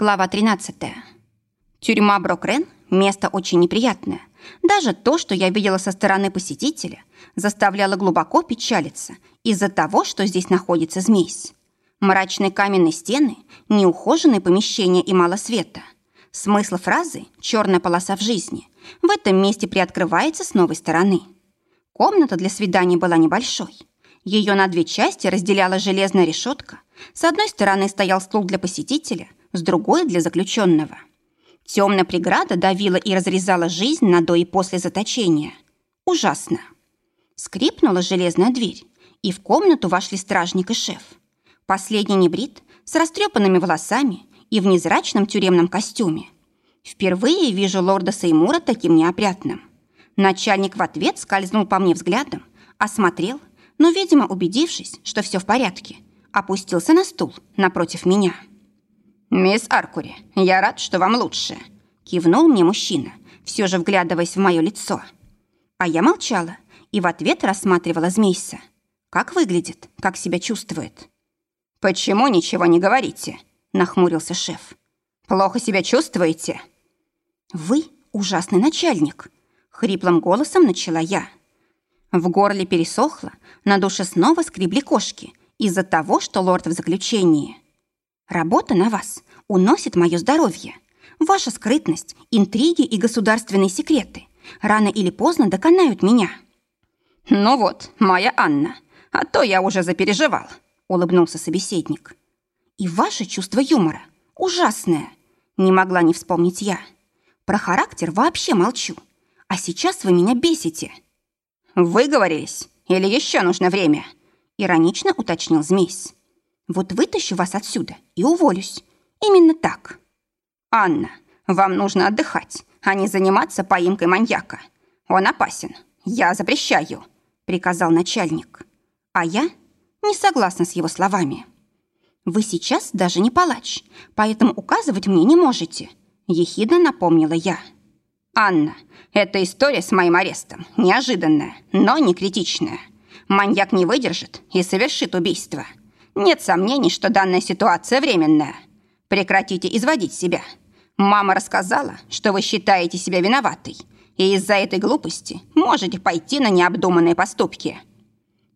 Глава 13. Тюрьма Брокрен – место очень неприятное. Даже то, что я видела со стороны посетителя, заставляло глубоко печалиться из-за того, что здесь находится змейс. Мрачные каменные стены, неухоженные помещения и мало света. Смысл фразы «черная полоса в жизни» в этом месте приоткрывается с новой стороны. Комната для свиданий была небольшой. Ее на две части разделяла железная решетка. С одной стороны стоял стул для посетителя, с другой – для заключенного. Темная преграда давила и разрезала жизнь на до и после заточения. Ужасно. Скрипнула железная дверь, и в комнату вошли стражник и шеф. Последний небрит, с растрепанными волосами и в незрачном тюремном костюме. Впервые вижу лорда Сеймура таким неопрятным. Начальник в ответ скользнул по мне взглядом, осмотрел, но, видимо, убедившись, что все в порядке, опустился на стул напротив меня. «Мисс Аркури, я рад, что вам лучше», — кивнул мне мужчина, все же вглядываясь в мое лицо. А я молчала и в ответ рассматривала Змейса. Как выглядит, как себя чувствует. «Почему ничего не говорите?» — нахмурился шеф. «Плохо себя чувствуете?» «Вы ужасный начальник», — хриплым голосом начала я. В горле пересохло, на душе снова скребли кошки из-за того, что лорд в заключении. Работа на вас уносит мое здоровье. Ваша скрытность, интриги и государственные секреты рано или поздно доконают меня». «Ну вот, моя Анна, а то я уже запереживал», — улыбнулся собеседник. «И ваше чувство юмора ужасное», — не могла не вспомнить я. «Про характер вообще молчу, а сейчас вы меня бесите». «Выговорились? Или еще нужно время?» Иронично уточнил Змейс. «Вот вытащу вас отсюда и уволюсь. Именно так». «Анна, вам нужно отдыхать, а не заниматься поимкой маньяка. Он опасен. Я запрещаю», — приказал начальник. А я не согласна с его словами. «Вы сейчас даже не палач, поэтому указывать мне не можете», — ехидно напомнила я. «Анна, эта история с моим арестом неожиданная, но не критичная. Маньяк не выдержит и совершит убийство. Нет сомнений, что данная ситуация временная. Прекратите изводить себя. Мама рассказала, что вы считаете себя виноватой, и из-за этой глупости можете пойти на необдуманные поступки».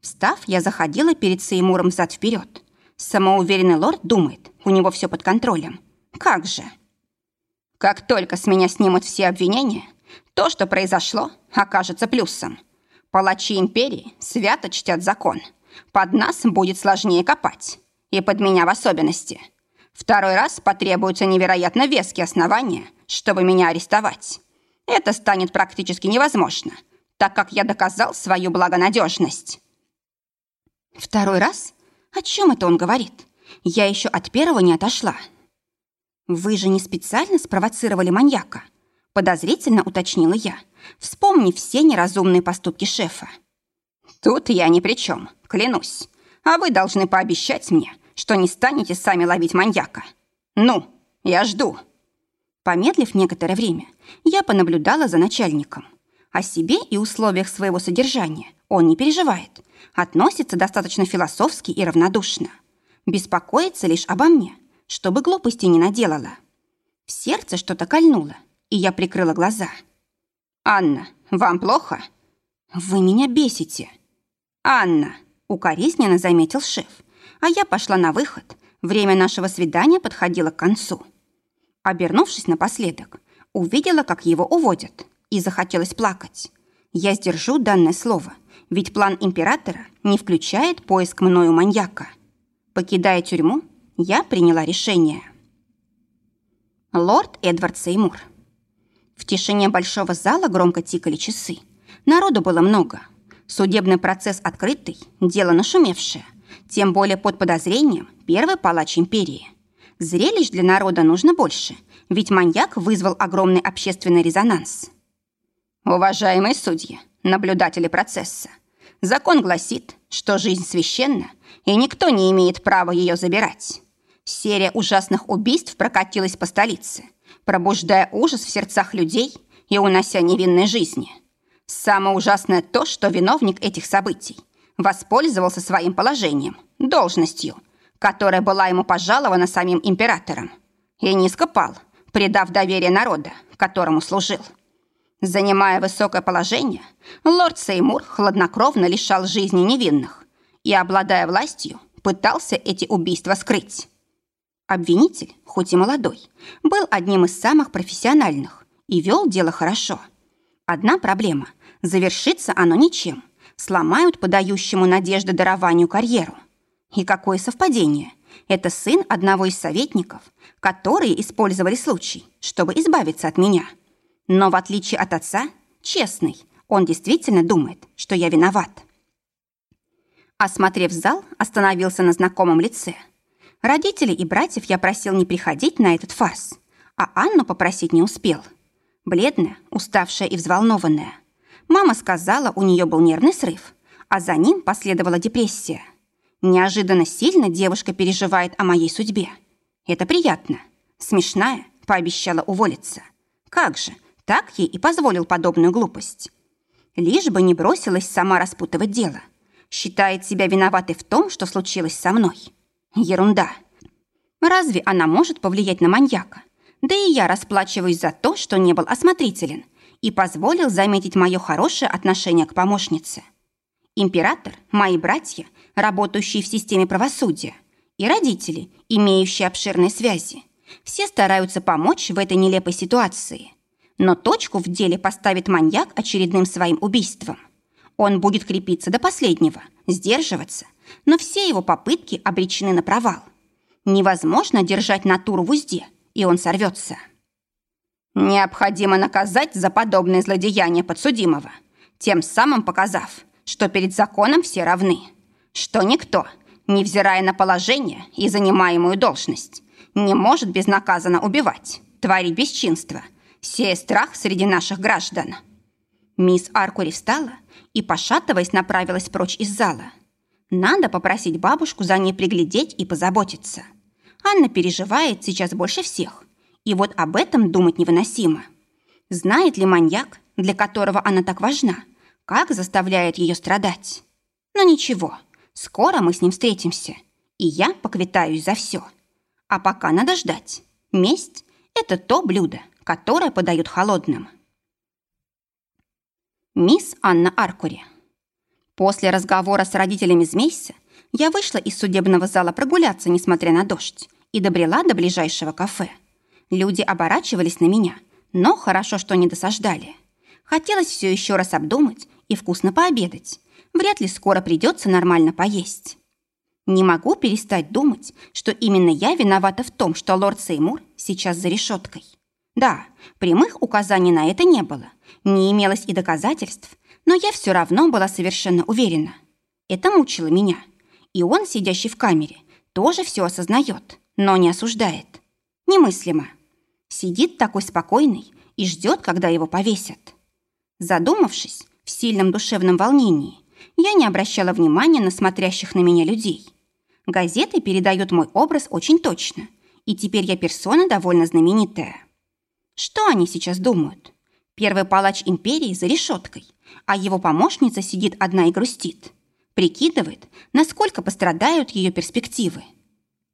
Встав, я заходила перед Сеймуром зад-вперед. Самоуверенный лорд думает, у него все под контролем. Как же? Как только с меня снимут все обвинения, то, что произошло, окажется плюсом. Палачи империи свято чтят закон. Под нас будет сложнее копать. И под меня в особенности. Второй раз потребуются невероятно веские основания, чтобы меня арестовать. Это станет практически невозможно, так как я доказал свою благонадежность. Второй раз? О чем это он говорит? Я еще от первого не отошла. «Вы же не специально спровоцировали маньяка?» Подозрительно уточнила я, вспомнив все неразумные поступки шефа. «Тут я ни при чем, клянусь. А вы должны пообещать мне, что не станете сами ловить маньяка. Ну, я жду». Помедлив некоторое время, я понаблюдала за начальником. О себе и условиях своего содержания он не переживает, относится достаточно философски и равнодушно. Беспокоится лишь обо мне, чтобы глупости не наделала. В сердце что-то кольнуло, и я прикрыла глаза. «Анна, вам плохо?» «Вы меня бесите». «Анна», — укоризненно заметил шеф, а я пошла на выход. Время нашего свидания подходило к концу. Обернувшись напоследок, увидела, как его уводят, и захотелось плакать. Я сдержу данное слово, ведь план императора не включает поиск мною маньяка. Покидая тюрьму, я приняла решение. Лорд Эдвард Сеймур. В тишине большого зала громко тикали часы. Народу было много. Судебный процесс открытый, дело нашумевшее. Тем более под подозрением первый палач империи. Зрелищ для народа нужно больше, ведь маньяк вызвал огромный общественный резонанс. Уважаемые судьи, наблюдатели процесса, закон гласит, что жизнь священна, и никто не имеет права ее забирать. Серия ужасных убийств прокатилась по столице, пробуждая ужас в сердцах людей и унося невинные жизни. Самое ужасное то, что виновник этих событий воспользовался своим положением, должностью, которая была ему пожалована самим императором. и низко пал, предав доверие народа, которому служил. Занимая высокое положение, лорд Сеймур хладнокровно лишал жизни невинных и, обладая властью, пытался эти убийства скрыть. Обвинитель, хоть и молодой, был одним из самых профессиональных и вел дело хорошо. Одна проблема – завершится оно ничем. Сломают подающему надежды дарованию карьеру. И какое совпадение – это сын одного из советников, которые использовали случай, чтобы избавиться от меня. Но в отличие от отца, честный, он действительно думает, что я виноват. Осмотрев зал, остановился на знакомом лице. Родителей и братьев я просил не приходить на этот фарс, а Анну попросить не успел. Бледная, уставшая и взволнованная. Мама сказала, у нее был нервный срыв, а за ним последовала депрессия. Неожиданно сильно девушка переживает о моей судьбе. Это приятно. Смешная, пообещала уволиться. Как же, так ей и позволил подобную глупость. Лишь бы не бросилась сама распутывать дело. Считает себя виноватой в том, что случилось со мной. Ерунда. Разве она может повлиять на маньяка? Да и я расплачиваюсь за то, что не был осмотрителен и позволил заметить мое хорошее отношение к помощнице. Император, мои братья, работающие в системе правосудия, и родители, имеющие обширные связи. Все стараются помочь в этой нелепой ситуации. Но точку в деле поставит маньяк очередным своим убийством. Он будет крепиться до последнего, сдерживаться, но все его попытки обречены на провал. Невозможно держать натуру в узде, и он сорвется. Необходимо наказать за подобное злодеяние подсудимого, тем самым показав, что перед законом все равны, что никто, невзирая на положение и занимаемую должность, не может безнаказанно убивать, творить бесчинство, сея страх среди наших граждан. Мисс Аркури встала и, пошатываясь, направилась прочь из зала. Надо попросить бабушку за ней приглядеть и позаботиться. Анна переживает сейчас больше всех, и вот об этом думать невыносимо. Знает ли маньяк, для которого она так важна, как заставляет ее страдать. Но ничего, скоро мы с ним встретимся, и я поквитаюсь за все. А пока надо ждать. Месть – это то блюдо, которое подают холодным. Мисс Анна Аркури. После разговора с родителями Змейса я вышла из судебного зала прогуляться, несмотря на дождь, и добрела до ближайшего кафе. Люди оборачивались на меня, но хорошо, что не досаждали. Хотелось все еще раз обдумать и вкусно пообедать. Вряд ли скоро придется нормально поесть. Не могу перестать думать, что именно я виновата в том, что лорд Сеймур сейчас за решеткой. Да, прямых указаний на это не было, не имелось и доказательств, но я все равно была совершенно уверена. Это мучило меня. И он, сидящий в камере, тоже все осознает, но не осуждает. Немыслимо. Сидит такой спокойный и ждет, когда его повесят. Задумавшись, в сильном душевном волнении, я не обращала внимания на смотрящих на меня людей. Газеты передают мой образ очень точно, и теперь я персона довольно знаменитая. Что они сейчас думают? Первый палач империи за решеткой, а его помощница сидит одна и грустит. Прикидывает, насколько пострадают ее перспективы.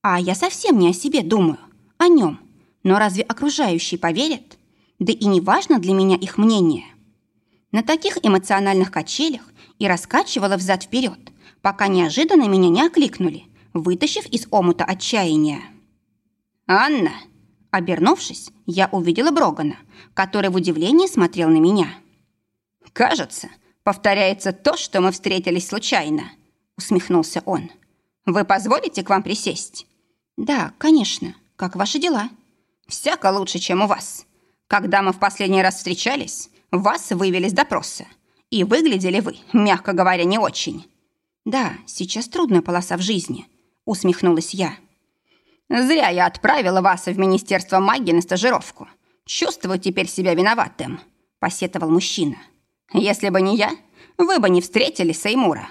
А я совсем не о себе думаю, о нем. Но разве окружающие поверят? Да и не важно для меня их мнение. На таких эмоциональных качелях и раскачивала взад-вперед, пока неожиданно меня не окликнули, вытащив из омута отчаяния. «Анна!» Обернувшись, я увидела Брогана, который в удивлении смотрел на меня. «Кажется, повторяется то, что мы встретились случайно», усмехнулся он. «Вы позволите к вам присесть?» «Да, конечно. Как ваши дела?» «Всяко лучше, чем у вас. Когда мы в последний раз встречались, вас вывели с допроса. И выглядели вы, мягко говоря, не очень. Да, сейчас трудная полоса в жизни, усмехнулась я. Зря я отправила вас в Министерство магии на стажировку. Чувствую теперь себя виноватым, посетовал мужчина. Если бы не я, вы бы не встретили Сеймура.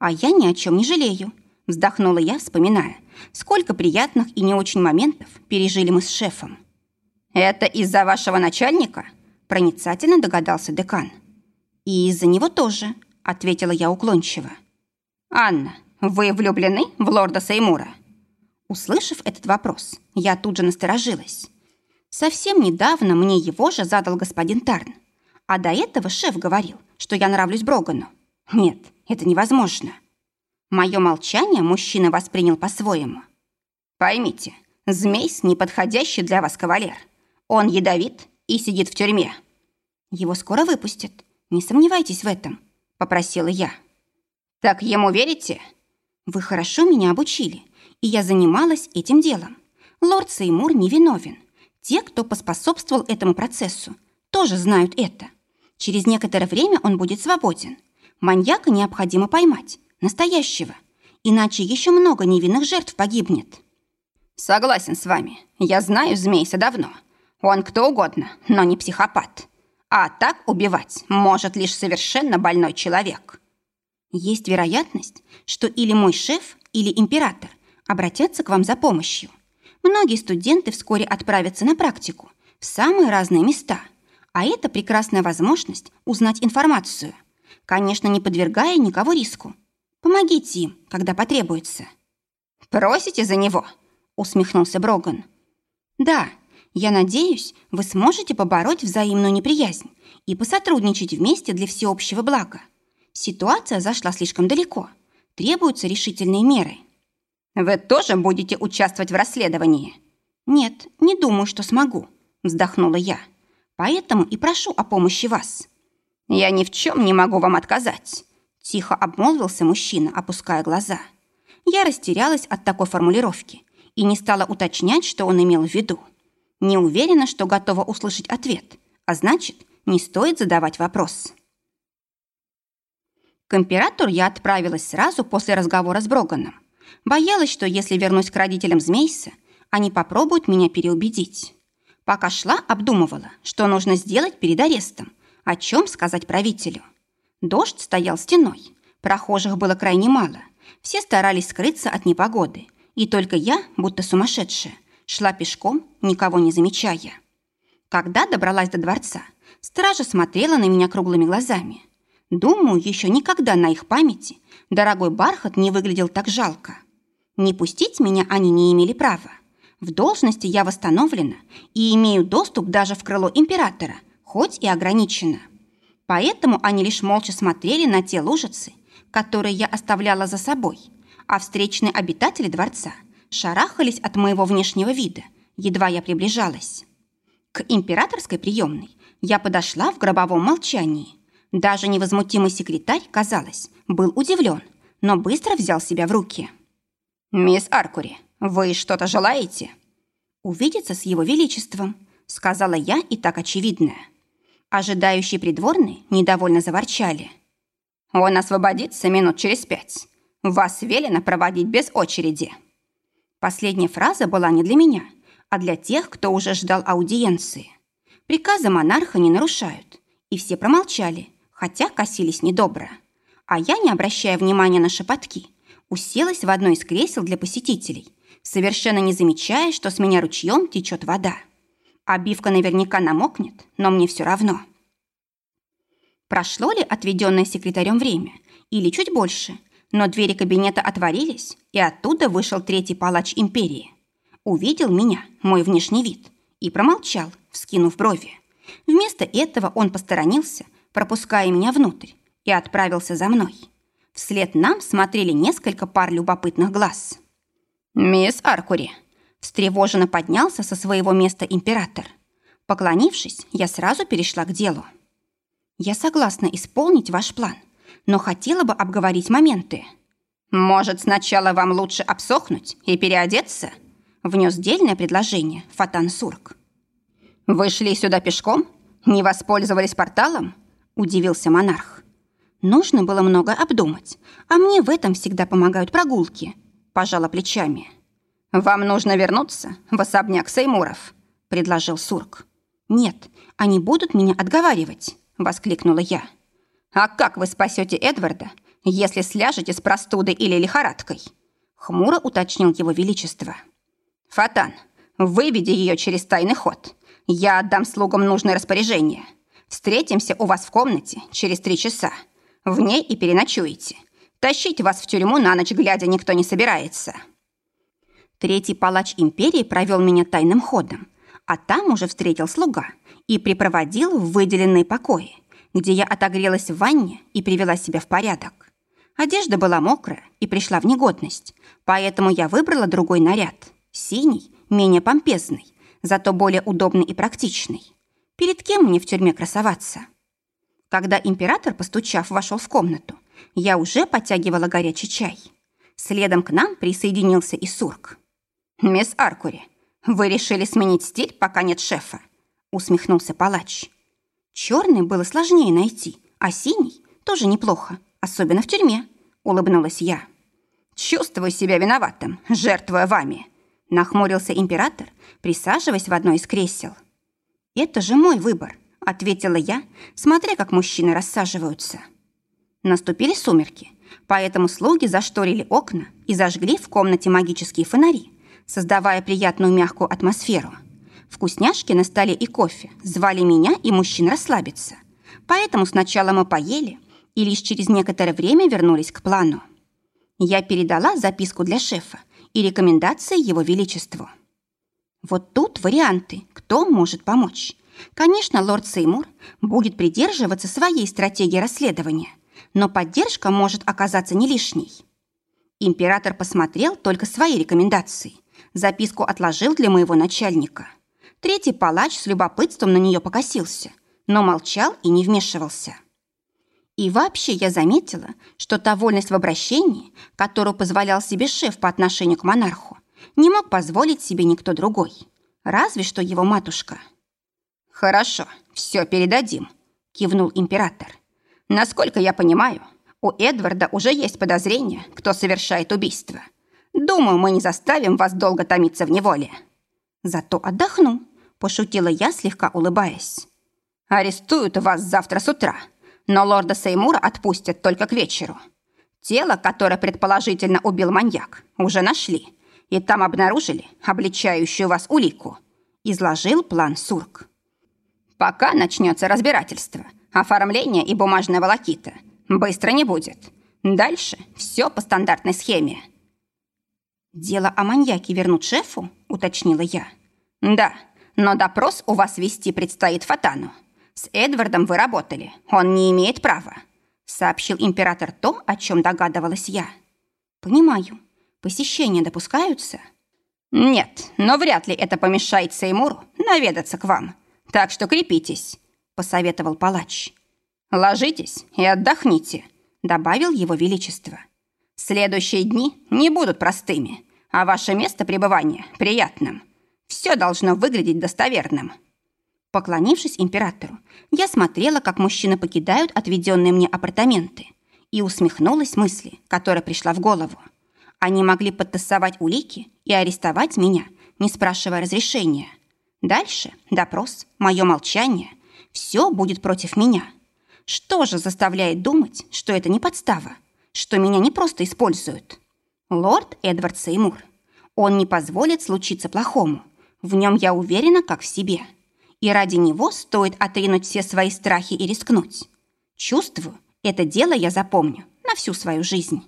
А я ни о чем не жалею, вздохнула я, вспоминая, сколько приятных и не очень моментов пережили мы с шефом. Это из-за вашего начальника? проницательно догадался декан. «И из-за него тоже», — ответила я уклончиво. «Анна, вы влюблены в лорда Сеймура?» Услышав этот вопрос, я тут же насторожилась. Совсем недавно мне его же задал господин Тарн. А до этого шеф говорил, что я нравлюсь Брогану. Нет, это невозможно. Мое молчание мужчина воспринял по-своему. Поймите, Змейс – неподходящий для вас кавалер. Он ядовит и сидит в тюрьме. Его скоро выпустят. Не сомневайтесь в этом, попросила я. Так ему верите? Вы хорошо меня обучили, и я занималась этим делом. Лорд Сеймур невиновен. Те, кто поспособствовал этому процессу, тоже знают это. Через некоторое время он будет свободен. Маньяка необходимо поймать, настоящего, иначе еще много невинных жертв погибнет. Согласен с вами. Я знаю Змейса давно. Он кто угодно, но не психопат. А так убивать может лишь совершенно больной человек. Есть вероятность, что или мой шеф, или император обратятся к вам за помощью. Многие студенты вскоре отправятся на практику в самые разные места, а это прекрасная возможность узнать информацию, конечно, не подвергая никого риску. Помогите им, когда потребуется. «Просите за него?» — усмехнулся Броган. «Да, я надеюсь, вы сможете побороть взаимную неприязнь и посотрудничать вместе для всеобщего блага. Ситуация зашла слишком далеко. Требуются решительные меры». «Вы тоже будете участвовать в расследовании?» «Нет, не думаю, что смогу», — вздохнула я. «Поэтому и прошу о помощи вас». «Я ни в чем не могу вам отказать», — тихо обмолвился мужчина, опуская глаза. Я растерялась от такой формулировки и не стала уточнять, что он имел в виду. Не уверена, что готова услышать ответ, а значит, не стоит задавать вопрос. К императору я отправилась сразу после разговора с Броганом. Боялась, что если вернусь к родителям Змейса, они попробуют меня переубедить. Пока шла, обдумывала, что нужно сделать перед арестом, о чем сказать правителю. Дождь стоял стеной, прохожих было крайне мало, все старались скрыться от непогоды, и только я, будто сумасшедшая, шла пешком, никого не замечая. Когда добралась до дворца, стража смотрела на меня круглыми глазами. Думаю, еще никогда на их памяти дорогой бархат не выглядел так жалко. Не пустить меня они не имели права. В должности я восстановлена и имею доступ даже в крыло императора, хоть и ограниченно. Поэтому они лишь молча смотрели на те лужицы, которые я оставляла за собой, а встречные обитатели дворца шарахались от моего внешнего вида, едва я приближалась. К императорской приемной я подошла в гробовом молчании. Даже невозмутимый секретарь, казалось, был удивлен, но быстро взял себя в руки. «Мисс Аркури, вы что-то желаете?» «Увидеться с его величеством», — сказала я и так очевидное. Ожидающие придворные недовольно заворчали. «Он освободится минут через пять. Вас велено проводить без очереди». Последняя фраза была не для меня, а для тех, кто уже ждал аудиенции. Приказы монарха не нарушают, и все промолчали, хотя косились недобро. А я, не обращая внимания на шепотки, уселась в одно из кресел для посетителей, совершенно не замечая, что с меня ручьем течет вода. Обивка наверняка намокнет, но мне все равно. Прошло ли отведенное секретарем время, или чуть больше – но двери кабинета отворились, и оттуда вышел третий палач империи. Увидел меня, мой внешний вид, и промолчал, вскинув брови. Вместо этого он посторонился, пропуская меня внутрь, и отправился за мной. Вслед нам смотрели несколько пар любопытных глаз. «Мисс Аркури!» Встревоженно поднялся со своего места император. Поклонившись, я сразу перешла к делу. «Я согласна исполнить ваш план», но хотела бы обговорить моменты. «Может, сначала вам лучше обсохнуть и переодеться?» внес дельное предложение Фатан Сурк. «Вы шли сюда пешком? Не воспользовались порталом?» удивился монарх. «Нужно было много обдумать, а мне в этом всегда помогают прогулки», пожала плечами. «Вам нужно вернуться в особняк Сеймуров», предложил Сурк. «Нет, они будут меня отговаривать», воскликнула я. «А как вы спасете Эдварда, если сляжете с простудой или лихорадкой?» Хмуро уточнил его величество. «Фатан, выведи ее через тайный ход. Я отдам слугам нужное распоряжение. Встретимся у вас в комнате через три часа. В ней и переночуете. Тащить вас в тюрьму на ночь глядя никто не собирается». Третий палач империи провел меня тайным ходом, а там уже встретил слуга и припроводил в выделенные покои, где я отогрелась в ванне и привела себя в порядок. Одежда была мокрая и пришла в негодность, поэтому я выбрала другой наряд. Синий, менее помпезный, зато более удобный и практичный. Перед кем мне в тюрьме красоваться? Когда император, постучав, вошел в комнату, я уже подтягивала горячий чай. Следом к нам присоединился и Сурк. «Мисс Аркури, вы решили сменить стиль, пока нет шефа?» усмехнулся палач. Черный было сложнее найти, а синий тоже неплохо, особенно в тюрьме, улыбнулась я. Чувствую себя виноватым, жертвуя вами, нахмурился император, присаживаясь в одно из кресел. Это же мой выбор, ответила я, смотря как мужчины рассаживаются. Наступили сумерки, поэтому слуги зашторили окна и зажгли в комнате магические фонари, создавая приятную мягкую атмосферу. Вкусняшки на столе и кофе звали меня и мужчин расслабиться. Поэтому сначала мы поели и лишь через некоторое время вернулись к плану. Я передала записку для шефа и рекомендации его величеству. Вот тут варианты, кто может помочь. Конечно, лорд Сеймур будет придерживаться своей стратегии расследования, но поддержка может оказаться не лишней. Император посмотрел только свои рекомендации. Записку отложил для моего начальника – Третий палач с любопытством на нее покосился, но молчал и не вмешивался. И вообще я заметила, что та вольность в обращении, которую позволял себе шеф по отношению к монарху, не мог позволить себе никто другой, разве что его матушка. «Хорошо, все передадим», — кивнул император. «Насколько я понимаю, у Эдварда уже есть подозрение, кто совершает убийство. Думаю, мы не заставим вас долго томиться в неволе». «Зато отдохну», Пошутила я, слегка улыбаясь. «Арестуют вас завтра с утра, но лорда Сеймура отпустят только к вечеру. Тело, которое предположительно убил маньяк, уже нашли, и там обнаружили обличающую вас улику», изложил план Сурк. «Пока начнется разбирательство, оформление и бумажная волокита. Быстро не будет. Дальше все по стандартной схеме». «Дело о маньяке вернут шефу?» – уточнила я. «Да, но допрос у вас вести предстоит Фатану. С Эдвардом вы работали, он не имеет права», сообщил император то, о чем догадывалась я. «Понимаю. Посещения допускаются?» «Нет, но вряд ли это помешает Сеймуру наведаться к вам. Так что крепитесь», — посоветовал палач. «Ложитесь и отдохните», — добавил его величество. «Следующие дни не будут простыми, а ваше место пребывания — приятным. Все должно выглядеть достоверным. Поклонившись императору, я смотрела, как мужчины покидают отведенные мне апартаменты, и усмехнулась мысли, которая пришла в голову. Они могли подтасовать улики и арестовать меня, не спрашивая разрешения. Дальше допрос, мое молчание. Все будет против меня. Что же заставляет думать, что это не подстава, что меня не просто используют? Лорд Эдвард Сеймур. Он не позволит случиться плохому. В нем я уверена, как в себе. И ради него стоит отринуть все свои страхи и рискнуть. Чувствую, это дело я запомню на всю свою жизнь.